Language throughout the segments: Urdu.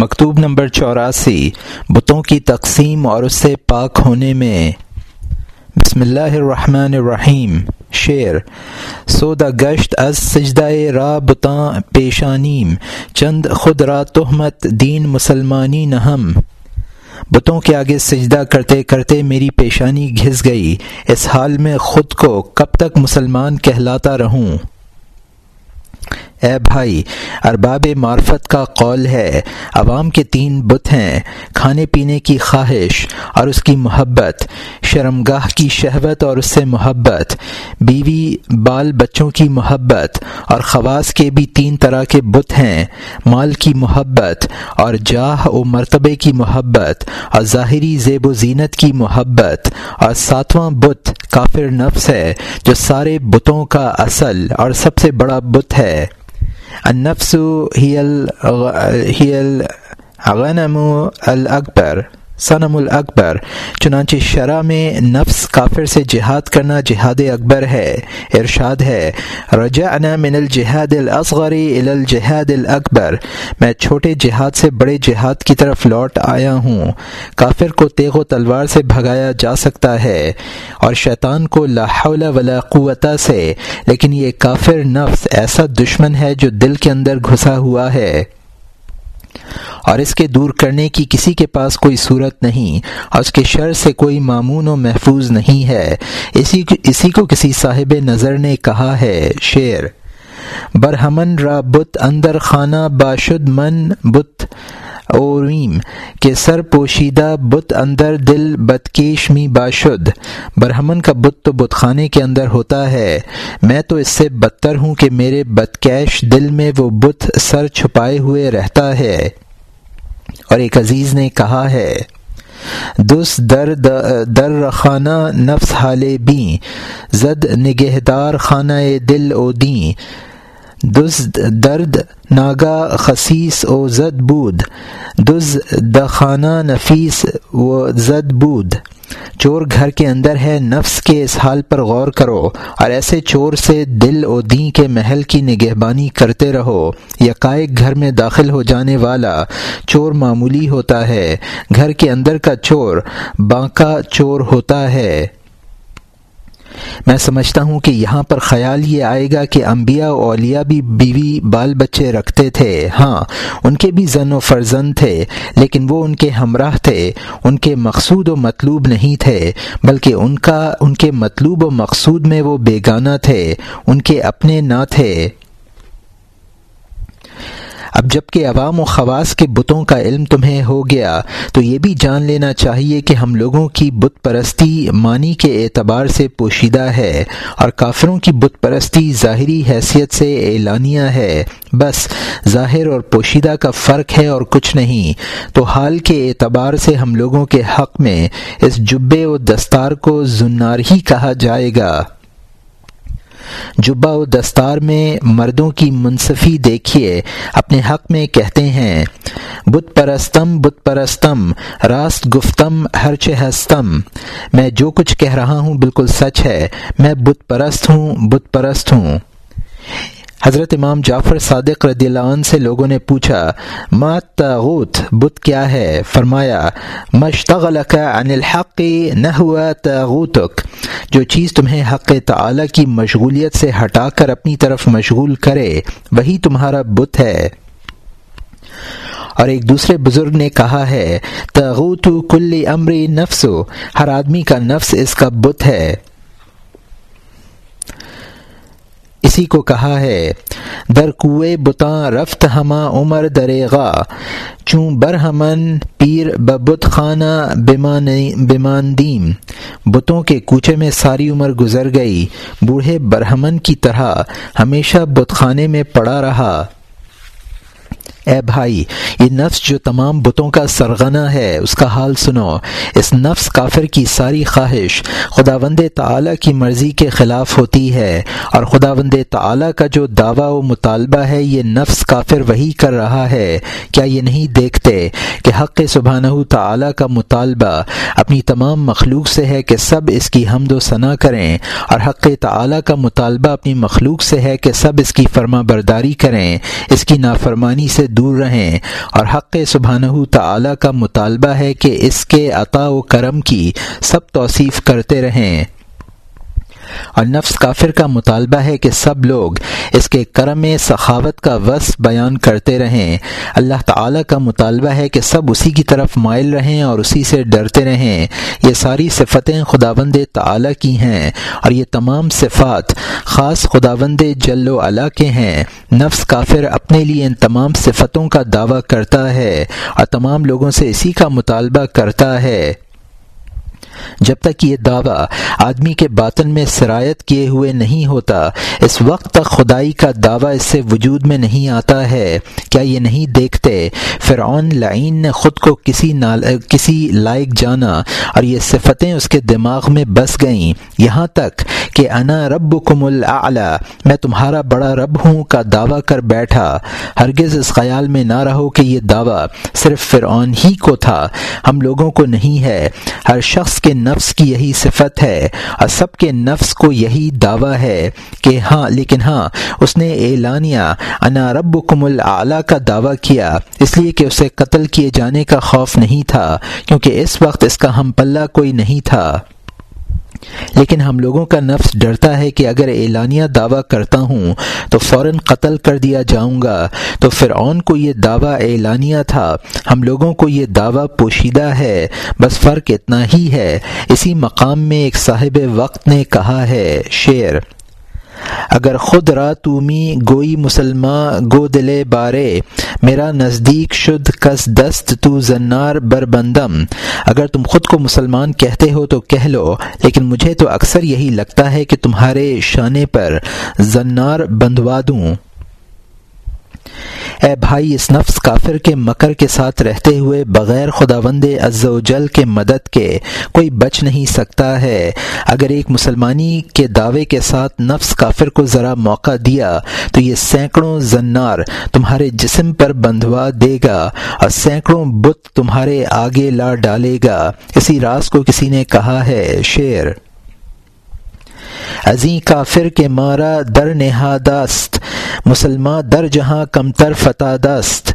مکتوب نمبر چوراسی، بتوں کی تقسیم اور اس سے پاک ہونے میں۔ بسم اللہ الرحمن الرحیم، شعر۔ سودا گشت از سجدہ را بتاں پیشانیم، چند خود را تہمت دین مسلمانی نہم۔ بتوں کے آگے سجدہ کرتے کرتے میری پیشانی گھس گئی، اس حال میں خود کو کب تک مسلمان کہلاتا رہوں؟ اے بھائی، ارباب معرفت کا قول ہے، عوام کے تین بت ہیں، کھانے پینے کی خواہش اور اس کی محبت، شرمگاہ کی شہوت اور اس سے محبت، بیوی بال بچوں کی محبت اور خواص کے بھی تین طرح کے بت ہیں، مال کی محبت اور جاہ و مرتبے کی محبت اور ظاہری زیب و زینت کی محبت اور ساتواں بت کافر نفس ہے، جو سارے بتوں کا اصل اور سب سے بڑا بت ہے۔ النفس هي الغنم الأكبر. صنم الاکبر، چنانچہ شرح میں نفس کافر سے جہاد کرنا جہاد اکبر ہے، ارشاد ہے، رجعنا من الجہاد الاصغر الى الجہاد الاکبر میں چھوٹے جہاد سے بڑے جہاد کی طرف لوٹ آیا ہوں۔ کافر کو تیغ و تلوار سے بھگایا جا سکتا ہے اور شیطان کو لا حول ولا قوتا سے، لیکن یہ کافر نفس ایسا دشمن ہے جو دل کے اندر گھسا ہوا ہے۔ اور اس کے دور کرنے کی کسی کے پاس کوئی صورت نہیں، اور اس کے شر سے کوئی معمون و محفوظ نہیں ہے۔ اسی اسی کو کسی صاحب نظر نے کہا ہے، شعر۔ برہمن را بت، اندر خانہ باشد من بت۔ اوریم کے سر پوشیدہ بت اندر دل بتکیش می باشد۔ برہمن کا بت تو بت خانے کے اندر ہوتا ہے۔ میں تو اس سے بدتر ہوں کہ میرے بتکیش دل میں وہ بت سر چھپائے ہوئے رہتا ہے۔ اور ایک عزیز نے کہا ہے دس در در خانہ نفس حال بیں زد نگہدار خانہ دل او دیں دز درد، ناگا، خسیس او زد بود. دز دخانہ، نفیس و زد بود. چور گھر کے اندر ہے، نفس کے اس حال پر غور کرو اور ایسے چور سے دل و دین کے محل کی نگہبانی کرتے رہو۔ یکائک گھر میں داخل ہو جانے والا چور معمولی ہوتا ہے۔ گھر کے اندر کا چور بانکا چور ہوتا ہے۔ میں سمجھتا ہوں کہ یہاں پر خیال یہ آئے گا کہ انبیاء و اولیاء بھی بیوی بال بچے رکھتے تھے۔ ہاں ان کے بھی زن و فرزند تھے، لیکن وہ ان کے ہمراہ تھے۔ ان کے مقصود و مطلوب نہیں تھے، بلکہ ان کا، ان کے مطلوب و مقصود میں وہ بیگانہ تھے۔ ان کے اپنے نہ تھے۔ اب جبکہ عوام و خواص کے بتوں کا علم تمہیں ہو گیا، تو یہ بھی جان لینا چاہیے کہ ہم لوگوں کی بت پرستی معنی کے اعتبار سے پوشیدہ ہے اور کافروں کی بت پرستی ظاہری حیثیت سے اعلانیہ ہے۔ بس، ظاہر اور پوشیدہ کا فرق ہے اور کچھ نہیں۔ تو حال کے اعتبار سے ہم لوگوں کے حق میں اس جبے و دستار کو زنار ہی کہا جائے گا۔ جبا و دستار میں مردوں کی منصفی دیکھیے، اپنے حق میں کہتے ہیں، بت پرستم بت پرستم، راست گفتم، ہر ہستم۔ میں جو کچھ کہہ رہا ہوں بالکل سچ ہے، میں بت پرست ہوں، بت پرست ہوں۔ حضرت امام جعفر صادق رضی اللہ عنہ سے لوگوں نے پوچھا، ما تاغوت بت کیا ہے؟ فرمایا مشتغلک عن الحق نہ تاغوتک جو چیز تمہیں حق تعالی کی مشغولیت سے ہٹا کر اپنی طرف مشغول کرے، وہی تمہارا بت ہے۔ اور ایک دوسرے بزرگ نے کہا ہے تغوت کل امر نفس ہر آدمی کا نفس اس کا بت ہے۔ اسی کو کہا ہے، در کوئے بتاں رفت ہما عمر دریغا، چوں برہمن پیر ببت خانہ بیماندیم بتوں کے کوچے میں ساری عمر گزر گئی، بوڑھے برہمن کی طرح ہمیشہ بت خانے میں پڑا رہا۔ اے بھائی، یہ نفس جو تمام بتوں کا سرغنہ ہے، اس کا حال سنو۔ اس نفس کافر کی ساری خواہش خدا وند تعلیٰ کی مرضی کے خلاف ہوتی ہے، اور خدا وند تعلیٰ کا جو دعویٰ و مطالبہ ہے، یہ نفس کافر وہی کر رہا ہے۔ کیا یہ نہیں دیکھتے کہ حق سبحانہ تعلیٰ کا مطالبہ اپنی تمام مخلوق سے ہے کہ سب اس کی حمد و ثناء کریں، اور حق تعلیٰ کا مطالبہ اپنی مخلوق سے ہے کہ سب اس کی فرما برداری کریں، اس کی نافرمانی سے دور رہیں۔ اور حق سبحانہ تعالی کا مطالبہ ہے کہ اس کے عطا و کرم کی سب توصیف کرتے رہیں۔ اور نفس کافر کا مطالبہ ہے کہ سب لوگ اس کے کرم سخاوت کا وصف بیان کرتے رہیں۔ اللہ تعالی کا مطالبہ ہے کہ سب اسی کی طرف مائل رہیں اور اسی سے ڈرتے رہیں۔ یہ ساری صفتیں خداوند تعالی کی ہیں اور یہ تمام صفات خاص خداوند جل و علا کے ہیں۔ نفس کافر اپنے لیے ان تمام صفتوں کا دعویٰ کرتا ہے اور تمام لوگوں سے اسی کا مطالبہ کرتا ہے۔ جب تک یہ دعویٰ آدمی کے باطن میں سرایت کیے ہوئے نہیں ہوتا، اس وقت تک خدائی کا دعویٰ اس سے وجود میں نہیں آتا ہے۔ کیا یہ نہیں دیکھتے؟ فرعون لعین نے خود کو کسی نال، کسی لائق جانا اور یہ صفتیں اس کے دماغ میں بس گئیں۔ یہاں تک کہ انا رب کم میں تمہارا بڑا رب ہوں کا دعویٰ کر بیٹھا۔ ہرگز اس خیال میں نہ رہو کہ یہ دعویٰ صرف فرعون ہی کو تھا۔ ہم لوگوں کو نہیں ہے۔ ہر شخص کے نفس کی یہی صفت ہے۔ اور سب کے نفس کو یہی دعویٰ ہے کہ ہاں لیکن ہاں اس نے اعلانیہ انا رب کم کا دعویٰ کیا۔ اس لیے کہ اسے قتل کیے جانے کا خوف نہیں تھا، کیونکہ اس وقت اس کا ہم پلہ کوئی نہیں تھا۔ لیکن ہم لوگوں کا نفس ڈرتا ہے کہ اگر اعلانیہ دعویٰ کرتا ہوں تو فوراً قتل کر دیا جاؤں گا۔ تو فرعون کو یہ دعویٰ اعلانیہ تھا۔ ہم لوگوں کو یہ دعویٰ پوشیدہ ہے۔ بس فرق اتنا ہی ہے۔ اسی مقام میں ایک صاحب وقت نے کہا ہے، شعر۔ اگر خود را تومی گوئی مسلماں گو دلے بارے، میرا نزدیک شد کس دست تو زنار بربندم اگر تم خود کو مسلمان کہتے ہو تو کہہ لو، لیکن مجھے تو اکثر یہی لگتا ہے کہ تمہارے شانے پر زنار بندوا دوں۔ اے بھائی، اس نفس کافر کے مکر کے ساتھ رہتے ہوئے بغیر خدا وند و جل کے مدد کے کوئی بچ نہیں سکتا ہے۔ اگر ایک مسلمانی کے دعوے کے ساتھ نفس کافر کو ذرا موقع دیا، تو یہ سینکڑوں زنار تمہارے جسم پر بندھوا دے گا اور سینکڑوں بت تمہارے آگے لا ڈالے گا۔ اسی راز کو کسی نے کہا ہے شعر ازیں کافر کے مارا در نہاداست مسلمان در جہاں کمتر فتح دست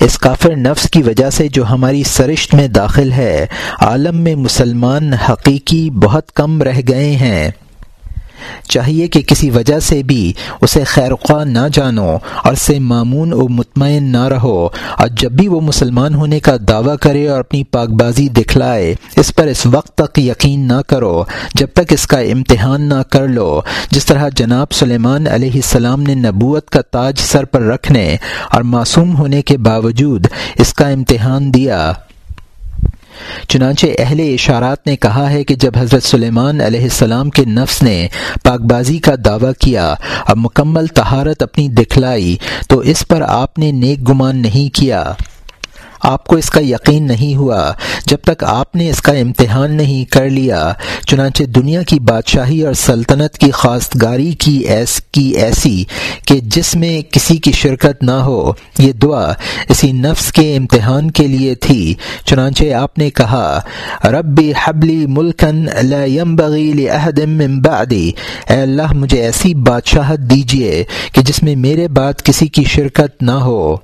اس کافر نفس کی وجہ سے جو ہماری سرشت میں داخل ہے، عالم میں مسلمان حقیقی بہت کم رہ گئے ہیں۔ چاہیے کہ کسی وجہ سے بھی اسے خیر خواہ نہ جانو اور سے معمون و مطمئن نہ رہو اور جب بھی وہ مسلمان ہونے کا دعویٰ کرے اور اپنی پاک بازی دکھلائے، اس پر اس وقت تک یقین نہ کرو جب تک اس کا امتحان نہ کر لو۔ جس طرح جناب سلیمان علیہ السلام نے نبوت کا تاج سر پر رکھنے اور معصوم ہونے کے باوجود اس کا امتحان دیا۔ چنانچہ اہل اشارات نے کہا ہے کہ جب حضرت سلیمان علیہ السلام کے نفس نے پاک بازی کا دعویٰ کیا اور مکمل تہارت اپنی دکھلائی، تو اس پر آپ نے نیک گمان نہیں کیا۔ آپ کو اس کا یقین نہیں ہوا۔ جب تک آپ نے اس کا امتحان نہیں کر لیا، چنانچہ دنیا کی بادشاہی اور سلطنت کی خواستگاری کی ایس، کی ایسی کہ جس میں کسی کی شرکت نہ ہو۔ یہ دعا اسی نفس کے امتحان کے لیے تھی۔ چنانچہ آپ نے کہا، ربی حبلی ملکن من بعدی اے اللہ، مجھے ایسی بادشاہت دیجیے کہ جس میں میرے بعد کسی کی شرکت نہ ہو۔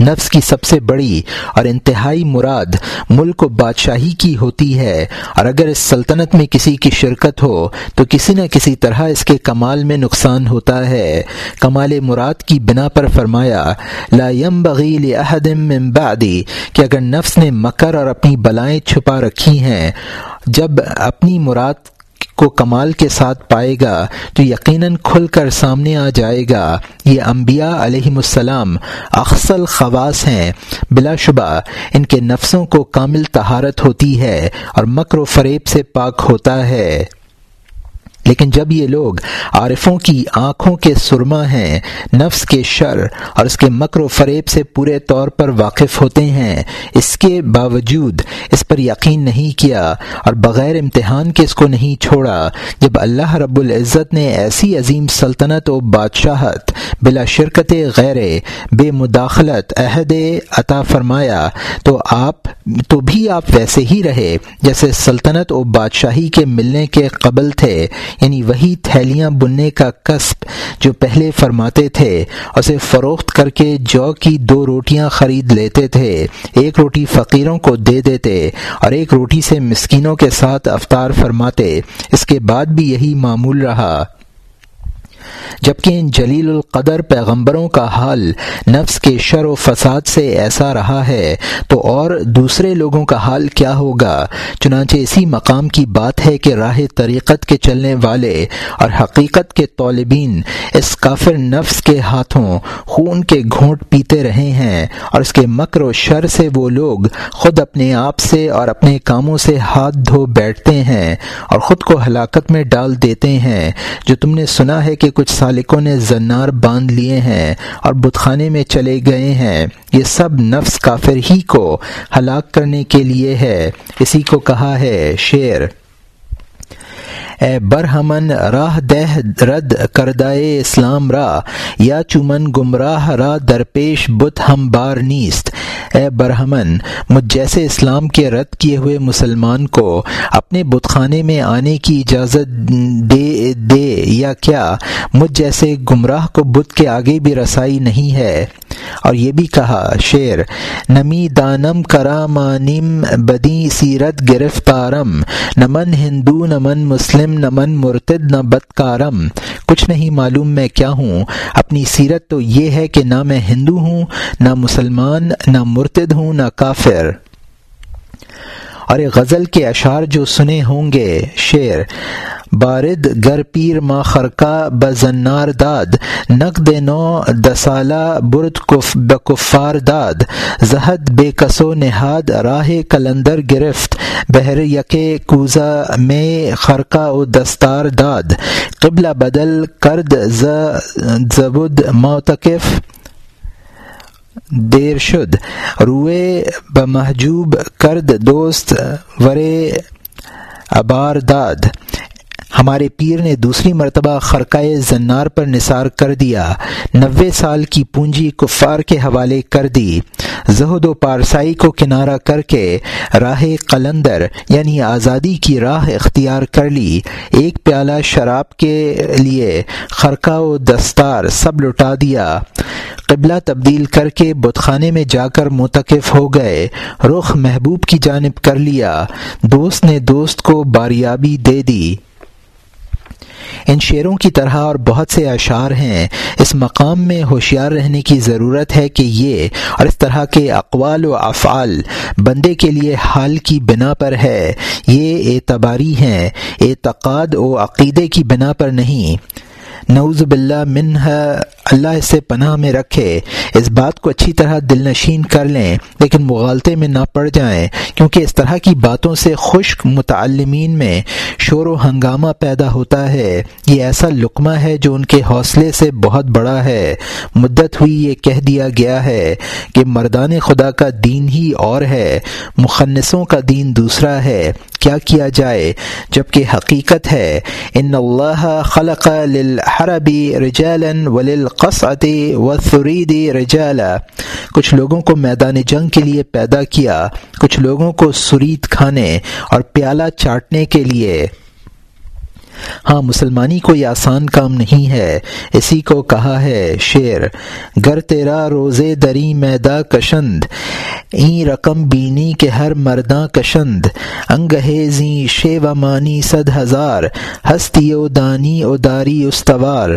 نفس کی سب سے بڑی اور انتہائی مراد ملک و بادشاہی کی ہوتی ہے۔ اور اگر اس سلطنت میں کسی کی شرکت ہو، تو کسی نہ کسی طرح اس کے کمال میں نقصان ہوتا ہے۔ کمال مراد کی بنا پر فرمایا، لا بغیل من بعدی، کہ اگر نفس نے مکر اور اپنی بلائیں چھپا رکھی ہیں، جب اپنی مراد کو کمال کے ساتھ پائے گا تو یقیناً کھل کر سامنے آ جائے گا۔ یہ انبیاء علیہم السلام اخصل خواص ہیں۔ بلا شبہ ان کے نفسوں کو کامل تہارت ہوتی ہے اور مکر و فریب سے پاک ہوتا ہے۔ لیکن جب یہ لوگ عارفوں کی آنکھوں کے سرما ہیں، نفس کے شر اور اس کے مکر و فریب سے پورے طور پر واقف ہوتے ہیں، اس کے باوجود اس پر یقین نہیں کیا اور بغیر امتحان کے اس کو نہیں چھوڑا، جب اللہ رب العزت نے ایسی عظیم سلطنت و بادشاہت بلا شرکت غیر بے مداخلت عہد عطا فرمایا، تو آپ، تو بھی آپ ویسے ہی رہے جیسے سلطنت و بادشاہی کے ملنے کے قبل تھے۔ یعنی وہی تھیلیاں بننے کا کسب جو پہلے فرماتے تھے، اسے فروخت کر کے جو کی دو روٹیاں خرید لیتے تھے۔ ایک روٹی فقیروں کو دے دیتے اور ایک روٹی سے مسکینوں کے ساتھ افطار فرماتے۔ اس کے بعد بھی یہی معمول رہا۔ جبکہ ان جلیل القدر پیغمبروں کا حال نفس کے شر و فساد سے ایسا رہا ہے، تو اور دوسرے لوگوں کا حال کیا ہوگا؟ چنانچہ اسی مقام کی بات ہے کہ راہ طریقت کے چلنے والے اور حقیقت کے طالبین اس کافر نفس کے ہاتھوں خون کے گھونٹ پیتے رہے ہیں اور اس کے مکر و شر سے وہ لوگ خود اپنے آپ سے اور اپنے کاموں سے ہاتھ دھو بیٹھتے ہیں اور خود کو ہلاکت میں ڈال دیتے ہیں۔ جو تم نے سنا ہے کہ کچھ سالکوں نے زنار باندھ لیے ہیں اور بتخانے میں چلے گئے ہیں۔ یہ سب نفس کافر ہی کو ہلاک کرنے کے لیے ہے۔ اسی کو کہا ہے شیر اے برہمن، راہ دہ رد کردائے اسلام را، یا چومن گمراہ را درپیش بت ہم بار نیست۔ اے برہمن، مجھ جیسے اسلام کے رد کیے ہوئے مسلمان کو اپنے بت خانے میں آنے کی اجازت دے دے یا کیا؟ مجھ جیسے گمراہ کو بت کے آگے بھی رسائی نہیں ہے۔ اور یہ بھی کہا شعر نمی دانم کرامانم بدی سیرت گرفتارم نمن ہندو نمن مسلم نمن مرتد، نہ بدکارم۔ کچھ نہیں معلوم میں کیا ہوں۔ اپنی سیرت تو یہ ہے کہ نہ میں ہندو ہوں، نہ مسلمان، نہ مرتد ہوں، نہ کافر۔ اور غزل کے اشعار جو سنے ہوں گے، شعر بارد گر پیر ما خرکا بزنار داد. نقد نو دسالہ برد کف بکفار داد. زہد بے کسو نہاد راہ کلندر گرفت. بحر یک کوزا میں خرقہ و دستار داد. قبلہ بدل کرد زبد موتقف دیر شد. روئے بمحجوب کرد دوست ورے ابار داد. ہمارے پیر نے دوسری مرتبہ خرقۂ زنار پر نثار کر دیا۔ نوے سال کی پونجی کفار کے حوالے کر دی۔ زہد و پارسائی کو کنارہ کر کے راہ قلندر یعنی آزادی کی راہ اختیار کر لی۔ ایک پیالہ شراب کے لیے خرقہ و دستار سب لٹا دیا۔ قبلہ تبدیل کر کے بتخانے میں جا کر متقف ہو گئے۔ رخ محبوب کی جانب کر لیا۔ دوست نے دوست کو باریابی دے دی۔ ان شعروں کی طرح اور بہت سے اشعار ہیں، اس مقام میں ہوشیار رہنے کی ضرورت ہے کہ یہ اور اس طرح کے اقوال و افعال بندے کے لیے حال کی بنا پر ہے۔ یہ اعتباری ہیں، اعتقاد و عقیدے کی بنا پر نہیں۔ نعوذ باللہ منہ اللہ اس سے پناہ میں رکھے، اس بات کو اچھی طرح دل نشین کر لیں، لیکن مغالطے میں نہ پڑ جائیں، کیونکہ اس طرح کی باتوں سے خشک متعلمین میں شور و ہنگامہ پیدا ہوتا ہے۔ یہ ایسا لقمہ ہے جو ان کے حوصلے سے بہت بڑا ہے۔ مدت ہوئی، یہ کہہ دیا گیا ہے کہ مردان خدا کا دین ہی اور ہے، مخنصوں کا دین دوسرا ہے۔ کیا کیا جائے؟ جبکہ حقیقت ہے، ان اللہ خلق للحربی رجالا وللقصعة والثرید رجالا، کچھ لوگوں کو میدان جنگ کے لیے پیدا کیا، کچھ لوگوں کو سرید کھانے اور پیالہ چاٹنے کے لیے۔ ہاں مسلمانی کوئی آسان کام نہیں ہے۔ اسی کو کہا ہے شعر، گر تیرا روزے دری میدا کشند، این رقم بینی کے ہر مرداں کشند۔ انگہیزی شیو مانی صد ہزار، ہستی او دانی او داری استوار۔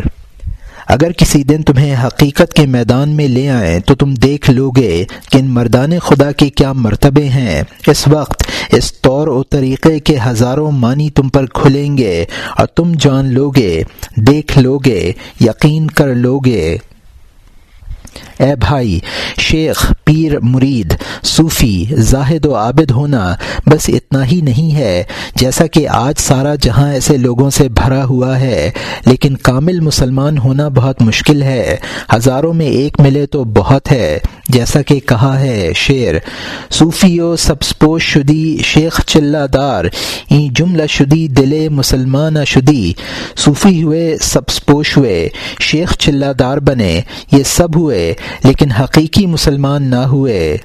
اگر کسی دن تمہیں حقیقت کے میدان میں لے آئیں تو تم دیکھ لو گے کہ ان مردان خدا کے کیا مرتبے ہیں۔ اس وقت اس طور و طریقے کے ہزاروں معنی تم پر کھلیں گے اور تم جان لو گے دیکھ لو گے یقین کر لو گے اے بھائی، شیخ پیر مرید، صوفی، زاہد و عابد ہونا بس اتنا ہی نہیں ہے، جیسا کہ آج سارا جہاں ایسے لوگوں سے بھرا ہوا ہے، لیکن کامل مسلمان ہونا بہت مشکل ہے۔ ہزاروں میں ایک ملے تو بہت ہے، جیسا کہ کہا ہے شعر۔ صوفی و سبسپوش شدی شیخ چلہ دار، این جملہ شدی دل مسلمان شدی۔ صوفی ہوئے سبسپوش ہوئے، شیخ چلہ دار بنے، یہ سب ہوئے، لیکن حقیقی مسلمان نہ ہوئے۔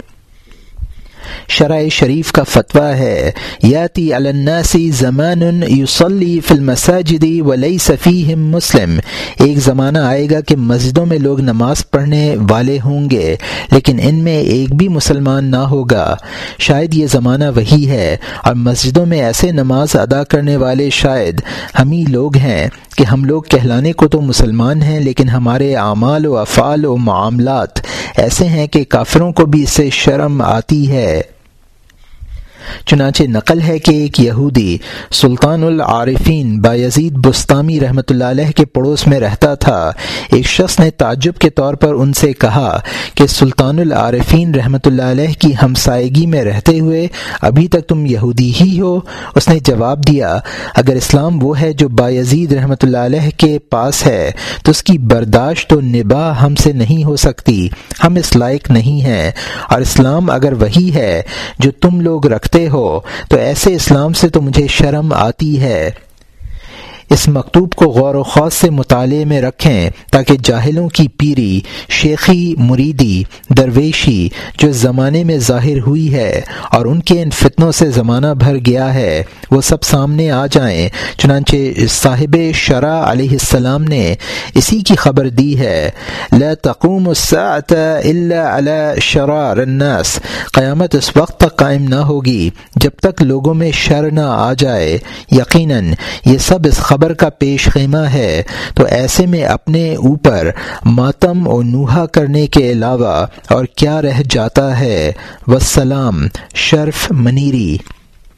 شرع شریف کا فتویٰ ہے، یاتی الناسی زمان یوسلی فلم مساجدی ولی صفی مسلم۔ ایک زمانہ آئے گا کہ مسجدوں میں لوگ نماز پڑھنے والے ہوں گے، لیکن ان میں ایک بھی مسلمان نہ ہوگا۔ شاید یہ زمانہ وہی ہے اور مسجدوں میں ایسے نماز ادا کرنے والے شاید ہم ہی لوگ ہیں کہ ہم لوگ کہلانے کو تو مسلمان ہیں، لیکن ہمارے اعمال و افعال و معاملات ایسے ہیں کہ کافروں کو بھی اس سے شرم آتی ہے۔ چنانچہ نقل ہے کہ ایک یہودی سلطان العارفین بایزید بستامی رحمۃ اللہ علیہ کے پڑوس میں رہتا تھا۔ ایک شخص نے تعجب کے طور پر ان سے کہا کہ سلطان العارفین رحمۃ اللہ علیہ کی ہمسائیگی میں رہتے ہوئے ابھی تک تم یہودی ہی ہو۔ اس نے جواب دیا، اگر اسلام وہ ہے جو بایزید رحمۃ اللہ علیہ کے پاس ہے، تو اس کی برداشت و نباہ ہم سے نہیں ہو سکتی۔ ہم اس لائق نہیں ہیں۔ اور اسلام اگر وہی ہے جو تم لوگ رکھتے ہو تو ایسے اسلام سے تو مجھے شرم آتی ہے۔ اس مکتوب کو غور و خوص سے مطالعے میں رکھیں تاکہ جاہلوں کی پیری، شیخی، مریدی، درویشی جو زمانے میں ظاہر ہوئی ہے اور ان کے ان فتنوں سے زمانہ بھر گیا ہے، وہ سب سامنے آ جائیں۔ چنانچہ صاحب شرح علیہ السلام نے اسی کی خبر دی ہے، لا تقوم الا شرار الناس۔ قیامت اس وقت تک قائم نہ ہوگی جب تک لوگوں میں شر نہ آ جائے۔ یقیناً یہ سب اس خبر خبر کا پیش خیمہ ہے۔ تو ایسے میں اپنے اوپر ماتم و نوحا کرنے کے علاوہ اور کیا رہ جاتا ہے؟ وسلام شرف منیری۔